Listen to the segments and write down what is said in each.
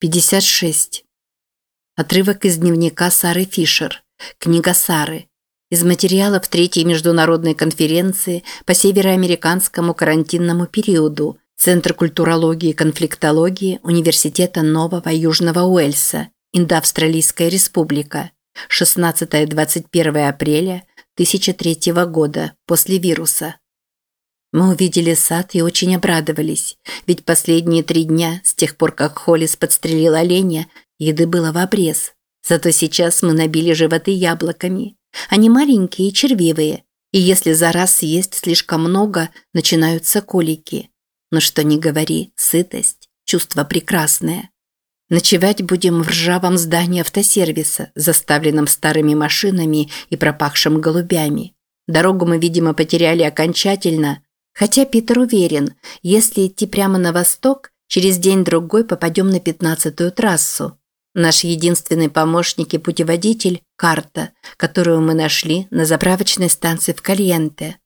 56. Отрывок из дневника Сары Фишер. Книга Сары. Из материалов Третьей международной конференции по североамериканскому карантинному периоду Центр культурологии и конфликтологии Университета Нового Южного Уэльса, Индоавстралийская республика. 16-21 апреля 2003 года после вируса. Мы увидели сад и очень обрадовались, ведь последние три дня, с тех пор, как Холлис подстрелил оленя, еды было в обрез. Зато сейчас мы набили животы яблоками. Они маленькие и червивые, и если за раз съесть слишком много, начинаются колики. Но что ни говори, сытость – чувство прекрасное. Ночевать будем в ржавом здании автосервиса, заставленном старыми машинами и пропахшим голубями. Дорогу мы, видимо, потеряли окончательно, Хотя Питер уверен, если идти прямо на восток, через день-другой попадем на пятнадцатую трассу. Наш единственный помощник и путеводитель – карта, которую мы нашли на заправочной станции в Кальенте.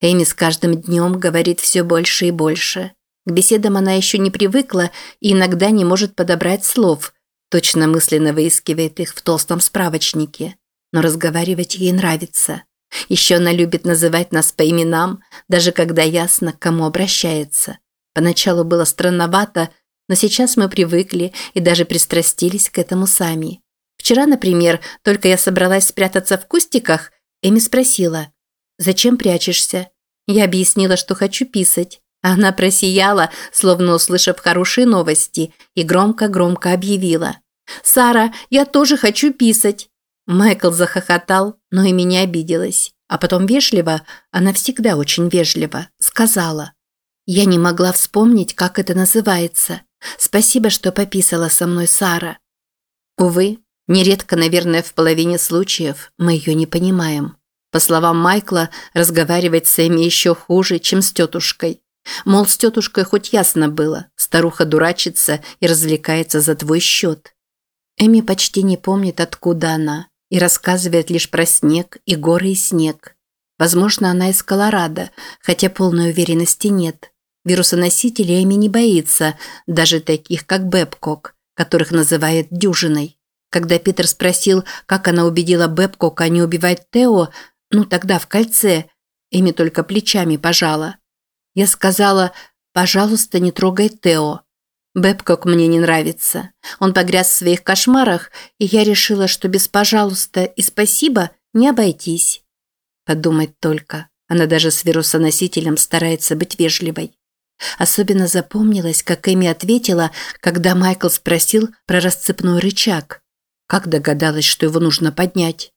Эми с каждым днем говорит все больше и больше. К беседам она еще не привыкла и иногда не может подобрать слов, точно мысленно выискивает их в толстом справочнике. Но разговаривать ей нравится. Еще она любит называть нас по именам, даже когда ясно, к кому обращается. Поначалу было странновато, но сейчас мы привыкли и даже пристрастились к этому сами. Вчера, например, только я собралась спрятаться в кустиках, Эми спросила, «Зачем прячешься?» Я объяснила, что хочу писать. Она просияла, словно услышав хорошие новости, и громко-громко объявила. «Сара, я тоже хочу писать!» Майкл захохотал, но и меня обиделась. А потом вежливо, она всегда очень вежливо, сказала. Я не могла вспомнить, как это называется. Спасибо, что пописала со мной Сара. Увы, нередко, наверное, в половине случаев мы ее не понимаем. По словам Майкла, разговаривать с Эми еще хуже, чем с тетушкой. Мол, с тетушкой хоть ясно было, старуха дурачится и развлекается за твой счет. Эми почти не помнит, откуда она и рассказывает лишь про снег и горы и снег. Возможно, она из Колорадо, хотя полной уверенности нет. Вирусоносителей Эми не боится, даже таких, как Бэбкок, которых называет дюжиной. Когда Питер спросил, как она убедила Бэбкока не убивать Тео, ну тогда в кольце, Эми только плечами пожала. Я сказала, пожалуйста, не трогай Тео. Бэбкок мне не нравится. Он погряз в своих кошмарах, и я решила, что без «пожалуйста» и «спасибо» не обойтись. Подумать только, она даже с вирусоносителем старается быть вежливой. Особенно запомнилось, как Эми ответила, когда Майкл спросил про расцепной рычаг. Как догадалась, что его нужно поднять?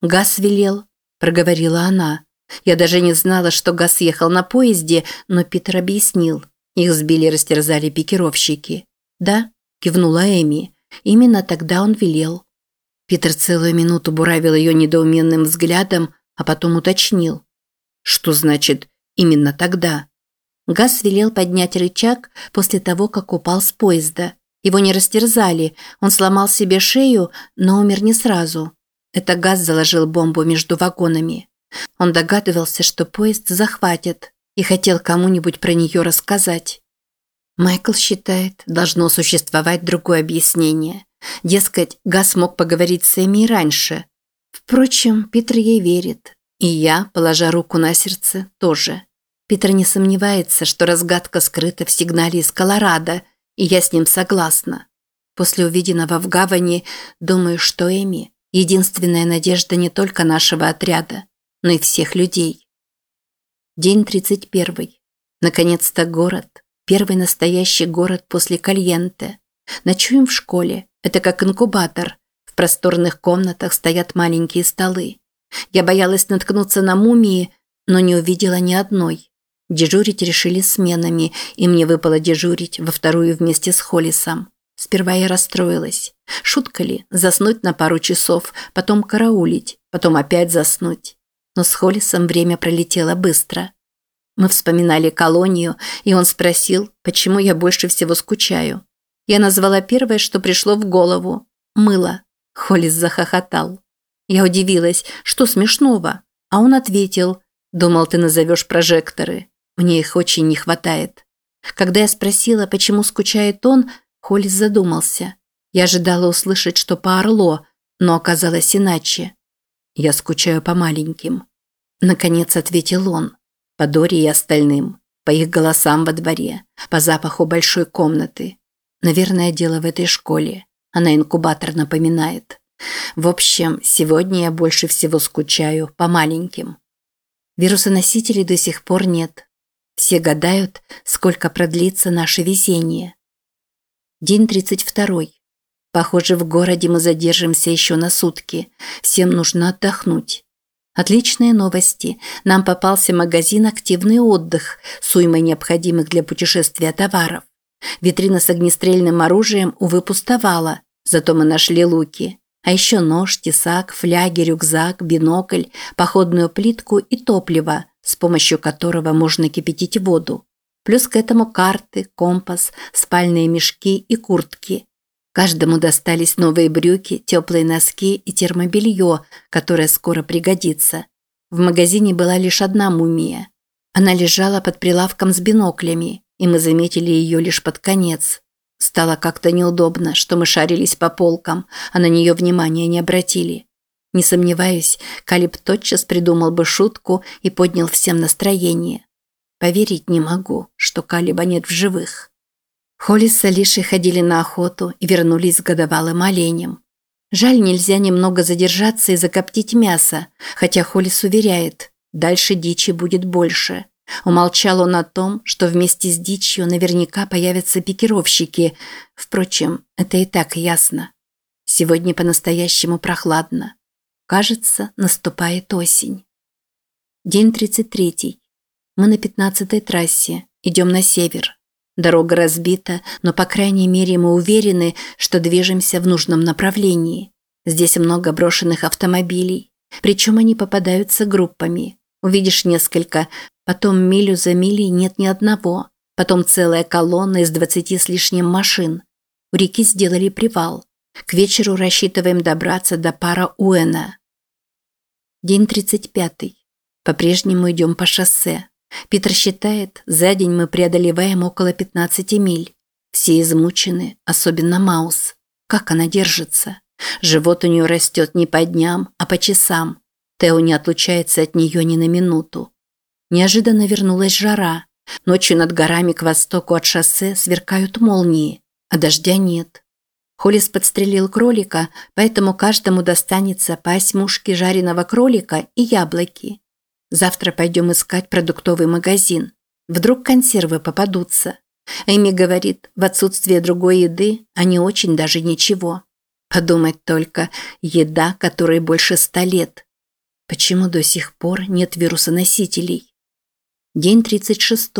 «Газ велел», – проговорила она. Я даже не знала, что Газ ехал на поезде, но Питер объяснил – их сбили и растерзали пикировщики. «Да», – кивнула Эми. Именно тогда он велел. Питер целую минуту буравил ее недоуменным взглядом, а потом уточнил. «Что значит «именно тогда»?» Газ велел поднять рычаг после того, как упал с поезда. Его не растерзали, он сломал себе шею, но умер не сразу. Это Газ заложил бомбу между вагонами. Он догадывался, что поезд захватят, и хотел кому-нибудь про нее рассказать. Майкл считает, должно существовать другое объяснение. Дескать, Газ мог поговорить с Эми раньше. Впрочем, Питер ей верит. И я, положа руку на сердце, тоже. Питер не сомневается, что разгадка скрыта в сигнале из Колорадо, и я с ним согласна. После увиденного в гавани думаю, что Эми – единственная надежда не только нашего отряда, но и всех людей. День 31. Наконец-то город. Первый настоящий город после Кальенте. Ночуем в школе. Это как инкубатор. В просторных комнатах стоят маленькие столы. Я боялась наткнуться на мумии, но не увидела ни одной. Дежурить решили сменами, и мне выпало дежурить во вторую вместе с Холлисом. Сперва я расстроилась. Шутка ли? Заснуть на пару часов, потом караулить, потом опять заснуть но с Холлисом время пролетело быстро. Мы вспоминали колонию, и он спросил, почему я больше всего скучаю. Я назвала первое, что пришло в голову – мыло. Холлис захохотал. Я удивилась, что смешного, а он ответил – думал, ты назовешь прожекторы. Мне их очень не хватает. Когда я спросила, почему скучает он, Холлис задумался. Я ожидала услышать, что по Орло, но оказалось иначе. Я скучаю по маленьким. Наконец ответил он. По Доре и остальным. По их голосам во дворе. По запаху большой комнаты. Наверное, дело в этой школе. Она инкубатор напоминает. В общем, сегодня я больше всего скучаю по маленьким. Вирусоносителей до сих пор нет. Все гадают, сколько продлится наше везение. День 32. Похоже, в городе мы задержимся еще на сутки. Всем нужно отдохнуть. Отличные новости. Нам попался магазин «Активный отдых» с уймой необходимых для путешествия товаров. Витрина с огнестрельным оружием, увы, пустовала, зато мы нашли луки. А еще нож, тесак, фляги, рюкзак, бинокль, походную плитку и топливо, с помощью которого можно кипятить воду. Плюс к этому карты, компас, спальные мешки и куртки. Каждому достались новые брюки, теплые носки и термобелье, которое скоро пригодится. В магазине была лишь одна мумия. Она лежала под прилавком с биноклями, и мы заметили ее лишь под конец. Стало как-то неудобно, что мы шарились по полкам, а на нее внимания не обратили. Не сомневаюсь, Калиб тотчас придумал бы шутку и поднял всем настроение. Поверить не могу, что Калиба нет в живых. Холли с Алишей ходили на охоту и вернулись с годовалым оленем. Жаль, нельзя немного задержаться и закоптить мясо, хотя Холлис уверяет, дальше дичи будет больше. Умолчал он о том, что вместе с дичью наверняка появятся пикировщики. Впрочем, это и так ясно. Сегодня по-настоящему прохладно. Кажется, наступает осень. День 33. Мы на 15-й трассе. Идем на север. Дорога разбита, но по крайней мере мы уверены, что движемся в нужном направлении. Здесь много брошенных автомобилей. Причем они попадаются группами. Увидишь несколько, Потом милю за милей нет ни одного. Потом целая колонна из двадцати с лишним машин. У реки сделали привал. К вечеру рассчитываем добраться до пара Уэна. День 35. По-прежнему идем по шоссе. Питер считает, за день мы преодолеваем около 15 миль. Все измучены, особенно Маус. Как она держится? Живот у нее растет не по дням, а по часам. Тео не отлучается от нее ни на минуту. Неожиданно вернулась жара. Ночью над горами к востоку от шоссе сверкают молнии, а дождя нет. Холлис подстрелил кролика, поэтому каждому достанется по осьмушке жареного кролика и яблоки. Завтра пойдем искать продуктовый магазин. Вдруг консервы попадутся. Эми говорит, в отсутствие другой еды они очень даже ничего. Подумать только, еда, которой больше ста лет. Почему до сих пор нет вирусоносителей? День 36.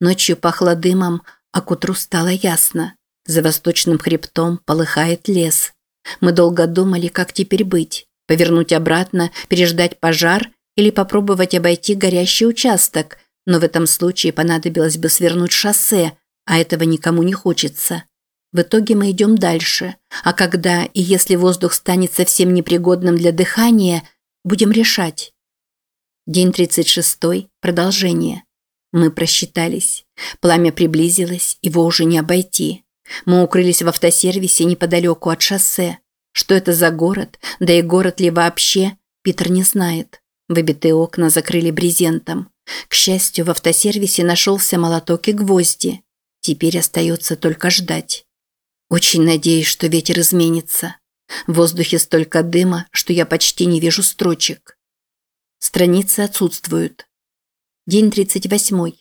Ночью пахло дымом, а к утру стало ясно. За восточным хребтом полыхает лес. Мы долго думали, как теперь быть. Повернуть обратно, переждать пожар или попробовать обойти горящий участок, но в этом случае понадобилось бы свернуть шоссе, а этого никому не хочется. В итоге мы идем дальше, а когда и если воздух станет совсем непригодным для дыхания, будем решать, День 36. Продолжение. Мы просчитались. Пламя приблизилось, его уже не обойти. Мы укрылись в автосервисе неподалеку от шоссе. Что это за город, да и город ли вообще, Питер не знает. Выбитые окна закрыли брезентом. К счастью, в автосервисе нашелся молоток и гвозди. Теперь остается только ждать. Очень надеюсь, что ветер изменится. В воздухе столько дыма, что я почти не вижу строчек. Страницы отсутствуют. День 38.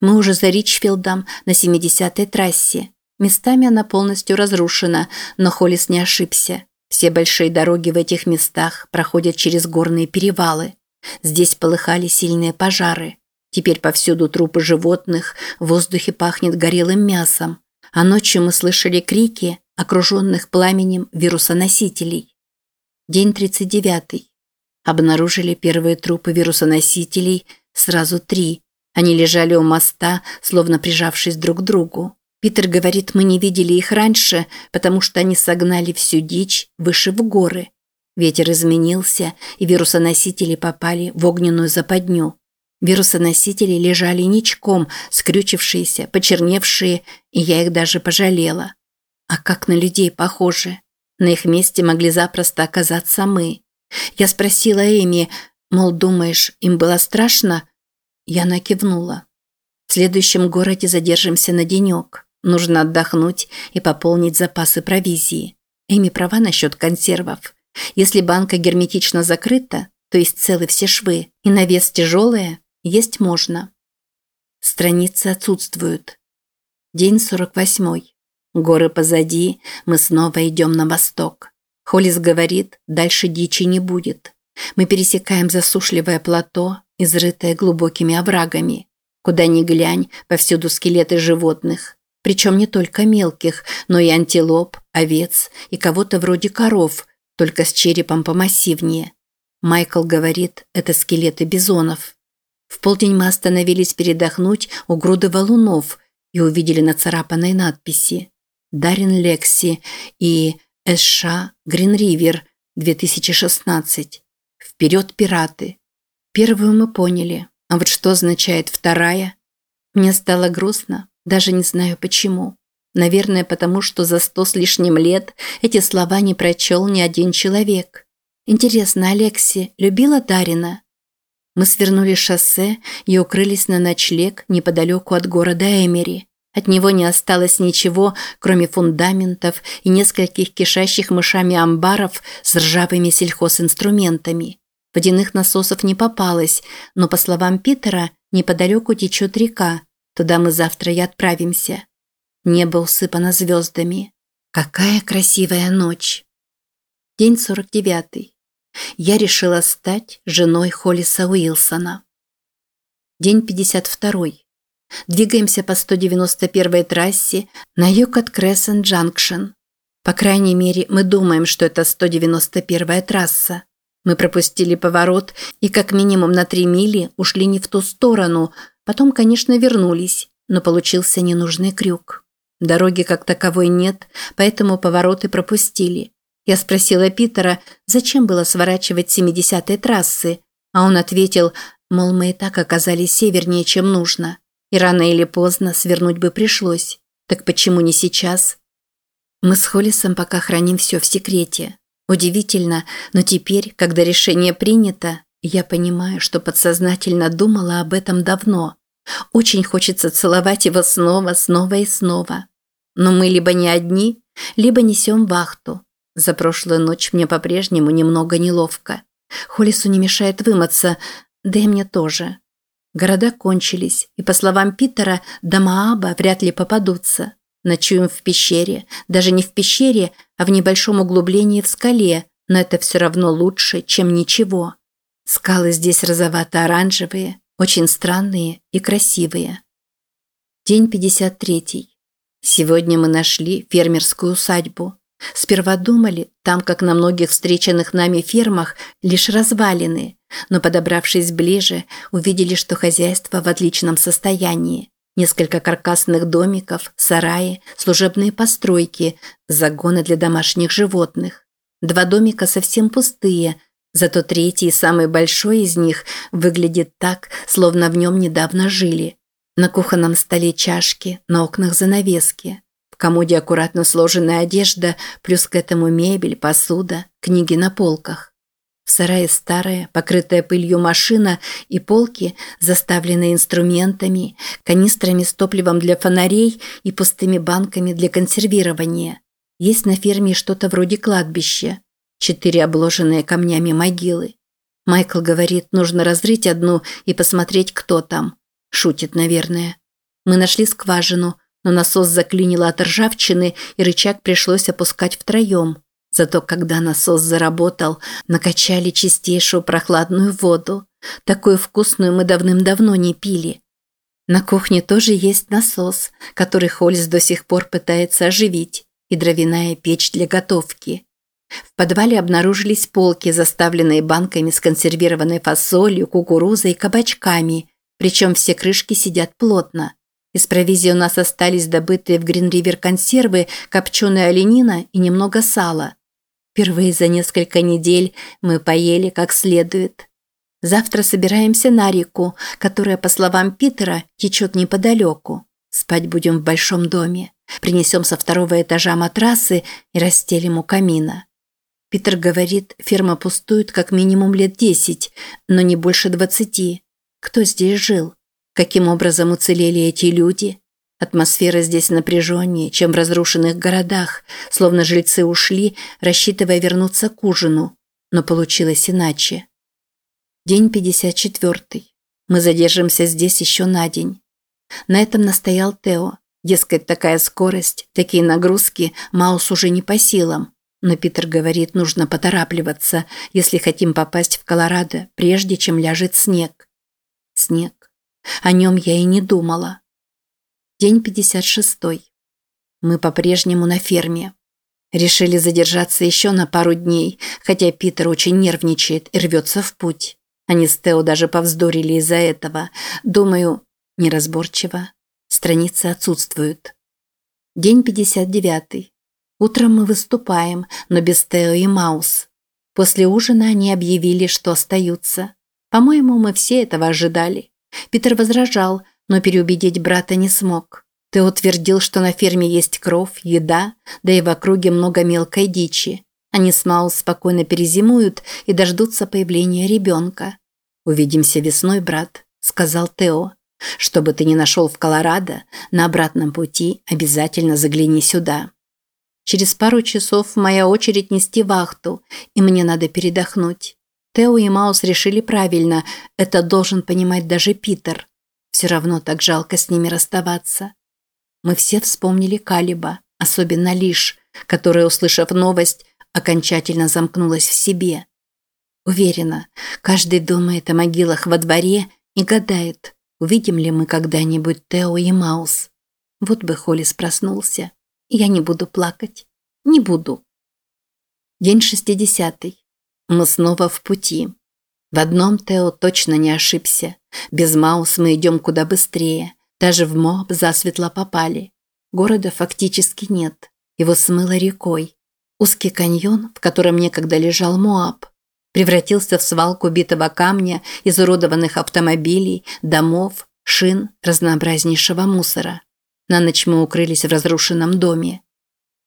Мы уже за Ричфилдом на 70-й трассе. Местами она полностью разрушена, но Холлис не ошибся. Все большие дороги в этих местах проходят через горные перевалы. Здесь полыхали сильные пожары. Теперь повсюду трупы животных, в воздухе пахнет горелым мясом. А ночью мы слышали крики, окруженных пламенем вирусоносителей. День 39. Обнаружили первые трупы вирусоносителей, сразу три. Они лежали у моста, словно прижавшись друг к другу. Питер говорит, мы не видели их раньше, потому что они согнали всю дичь выше в горы. Ветер изменился, и вирусоносители попали в огненную западню. Вирусоносители лежали ничком, скрючившиеся, почерневшие, и я их даже пожалела. А как на людей похожи. На их месте могли запросто оказаться мы. Я спросила Эми, мол, думаешь, им было страшно? Я накивнула. В следующем городе задержимся на денек. Нужно отдохнуть и пополнить запасы провизии. Эми права насчет консервов. Если банка герметично закрыта, то есть целы все швы, и навес тяжелые, есть можно. Страницы отсутствуют. День 48. Горы позади, мы снова идем на восток. Холлис говорит, дальше дичи не будет. Мы пересекаем засушливое плато, изрытое глубокими оврагами. Куда ни глянь, повсюду скелеты животных. Причем не только мелких, но и антилоп, овец и кого-то вроде коров, только с черепом помассивнее. Майкл говорит, это скелеты бизонов. В полдень мы остановились передохнуть у груды валунов и увидели нацарапанные надписи «Дарин Лекси» и «СШ Гринривер 2016». «Вперед, пираты!» Первую мы поняли, а вот что означает вторая? Мне стало грустно, даже не знаю почему. Наверное, потому что за сто с лишним лет эти слова не прочел ни один человек. Интересно, Алекси любила Дарина? Мы свернули шоссе и укрылись на ночлег неподалеку от города Эмери. От него не осталось ничего, кроме фундаментов и нескольких кишащих мышами амбаров с ржавыми сельхозинструментами. Водяных насосов не попалось, но, по словам Питера, неподалеку течет река. Туда мы завтра и отправимся. Небо усыпано звездами. Какая красивая ночь! День 49. Я решила стать женой Холлиса Уилсона. День 52. Двигаемся по 191-й трассе на юг от Крессен Джанкшен. По крайней мере, мы думаем, что это 191-я трасса. Мы пропустили поворот и как минимум на три мили ушли не в ту сторону, потом, конечно, вернулись, но получился ненужный крюк. Дороги как таковой нет, поэтому повороты пропустили. Я спросила Питера, зачем было сворачивать 70-й трассы, а он ответил, мол, мы и так оказались севернее, чем нужно, и рано или поздно свернуть бы пришлось. Так почему не сейчас? Мы с Холлисом пока храним все в секрете. Удивительно, но теперь, когда решение принято, я понимаю, что подсознательно думала об этом давно. Очень хочется целовать его снова, снова и снова. Но мы либо не одни, либо несем вахту, за прошлую ночь мне по-прежнему немного неловко. Холису не мешает вымыться, да и мне тоже. Города кончились, и, по словам Питера, до Мааба вряд ли попадутся. Ночуем в пещере, даже не в пещере, а в небольшом углублении в скале, но это все равно лучше, чем ничего. Скалы здесь розовато-оранжевые, очень странные и красивые. День 53. Сегодня мы нашли фермерскую усадьбу. Сперва думали, там, как на многих встреченных нами фермах, лишь развалины, но, подобравшись ближе, увидели, что хозяйство в отличном состоянии. Несколько каркасных домиков, сараи, служебные постройки, загоны для домашних животных. Два домика совсем пустые, зато третий, самый большой из них, выглядит так, словно в нем недавно жили. На кухонном столе чашки, на окнах занавески. В комоде аккуратно сложенная одежда, плюс к этому мебель, посуда, книги на полках. В сарае старая, покрытая пылью машина и полки, заставленные инструментами, канистрами с топливом для фонарей и пустыми банками для консервирования. Есть на ферме что-то вроде кладбища. Четыре обложенные камнями могилы. Майкл говорит, нужно разрыть одну и посмотреть, кто там. Шутит, наверное. Мы нашли скважину – но насос заклинило от ржавчины, и рычаг пришлось опускать втроем. Зато когда насос заработал, накачали чистейшую прохладную воду. Такую вкусную мы давным-давно не пили. На кухне тоже есть насос, который Хольс до сих пор пытается оживить, и дровяная печь для готовки. В подвале обнаружились полки, заставленные банками с консервированной фасолью, кукурузой и кабачками, причем все крышки сидят плотно. Из провизии у нас остались добытые в Гринривер консервы, копченая оленина и немного сала. Впервые за несколько недель мы поели как следует. Завтра собираемся на реку, которая, по словам Питера, течет неподалеку. Спать будем в большом доме. Принесем со второго этажа матрасы и расстелим у камина. Питер говорит, ферма пустует как минимум лет десять, но не больше двадцати. Кто здесь жил? Каким образом уцелели эти люди? Атмосфера здесь напряженнее, чем в разрушенных городах, словно жильцы ушли, рассчитывая вернуться к ужину. Но получилось иначе. День 54. Мы задержимся здесь еще на день. На этом настоял Тео. Дескать, такая скорость, такие нагрузки Маус уже не по силам. Но Питер говорит, нужно поторапливаться, если хотим попасть в Колорадо, прежде чем ляжет снег. Снег. О нем я и не думала. День 56. Мы по-прежнему на ферме. Решили задержаться еще на пару дней, хотя Питер очень нервничает и рвется в путь. Они с Тео даже повздорили из-за этого. Думаю, неразборчиво. Страницы отсутствуют. День 59. Утром мы выступаем, но без Тео и Маус. После ужина они объявили, что остаются. По-моему, мы все этого ожидали. Питер возражал – но переубедить брата не смог. Тео твердил, что на ферме есть кровь, еда, да и в округе много мелкой дичи. Они с Маус спокойно перезимуют и дождутся появления ребенка. «Увидимся весной, брат», – сказал Тео. «Что бы ты ни нашел в Колорадо, на обратном пути обязательно загляни сюда». Через пару часов моя очередь нести вахту, и мне надо передохнуть. Тео и Маус решили правильно, это должен понимать даже Питер. Все равно так жалко с ними расставаться. Мы все вспомнили Калиба, особенно Лиш, которая, услышав новость, окончательно замкнулась в себе. Уверена, каждый думает о могилах во дворе и гадает, увидим ли мы когда-нибудь Тео и Маус. Вот бы Холлис проснулся. Я не буду плакать. Не буду. День шестидесятый. Мы снова в пути. В одном Тео точно не ошибся. Без Маус мы идем куда быстрее. Даже в Моаб засветло попали. Города фактически нет. Его смыло рекой. Узкий каньон, в котором некогда лежал Моаб, превратился в свалку битого камня, изуродованных автомобилей, домов, шин, разнообразнейшего мусора. На ночь мы укрылись в разрушенном доме.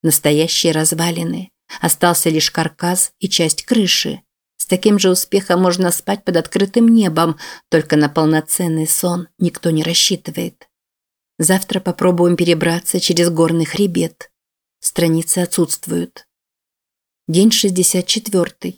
Настоящие развалины. Остался лишь каркас и часть крыши таким же успехом можно спать под открытым небом, только на полноценный сон никто не рассчитывает. Завтра попробуем перебраться через горный хребет. Страницы отсутствуют. День 64.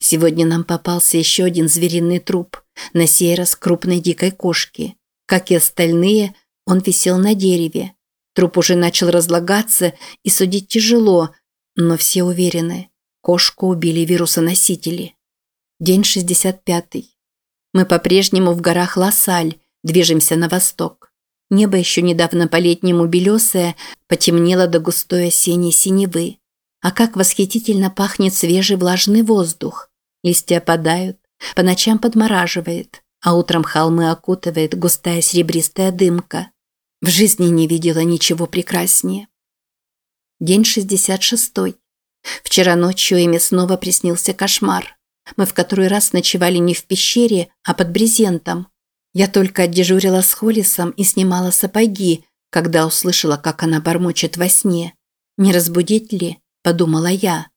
Сегодня нам попался еще один звериный труп, на сей раз крупной дикой кошки. Как и остальные, он висел на дереве. Труп уже начал разлагаться и судить тяжело, но все уверены, кошку убили вирусоносители. День 65. Мы по-прежнему в горах Лассаль, движемся на восток. Небо еще недавно по-летнему белесое, потемнело до густой осенней синевы. А как восхитительно пахнет свежий влажный воздух. Листья опадают, по ночам подмораживает, а утром холмы окутывает густая серебристая дымка. В жизни не видела ничего прекраснее. День 66. Вчера ночью Эми снова приснился кошмар. Мы в который раз ночевали не в пещере, а под брезентом. Я только отдежурила с Холлисом и снимала сапоги, когда услышала, как она бормочет во сне. «Не разбудить ли?» – подумала я.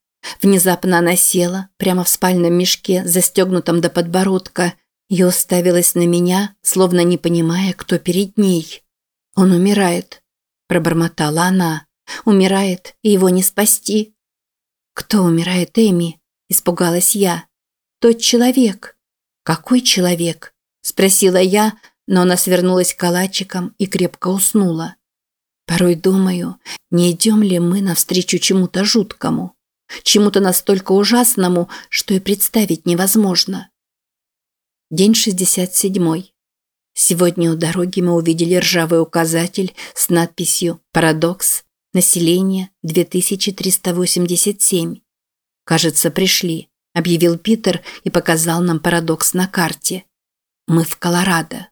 Внезапно она села, прямо в спальном мешке, застегнутом до подбородка, и уставилась на меня, словно не понимая, кто перед ней. «Он умирает», – пробормотала она. «Умирает, и его не спасти». «Кто умирает, Эми?» – испугалась я. Тот человек. Какой человек? Спросила я, но она свернулась калачиком и крепко уснула. Порой думаю, не идем ли мы навстречу чему-то жуткому, чему-то настолько ужасному, что и представить невозможно. День 67. Сегодня у дороги мы увидели ржавый указатель с надписью «Парадокс. Население 2387». Кажется, пришли объявил Питер и показал нам парадокс на карте. Мы в Колорадо.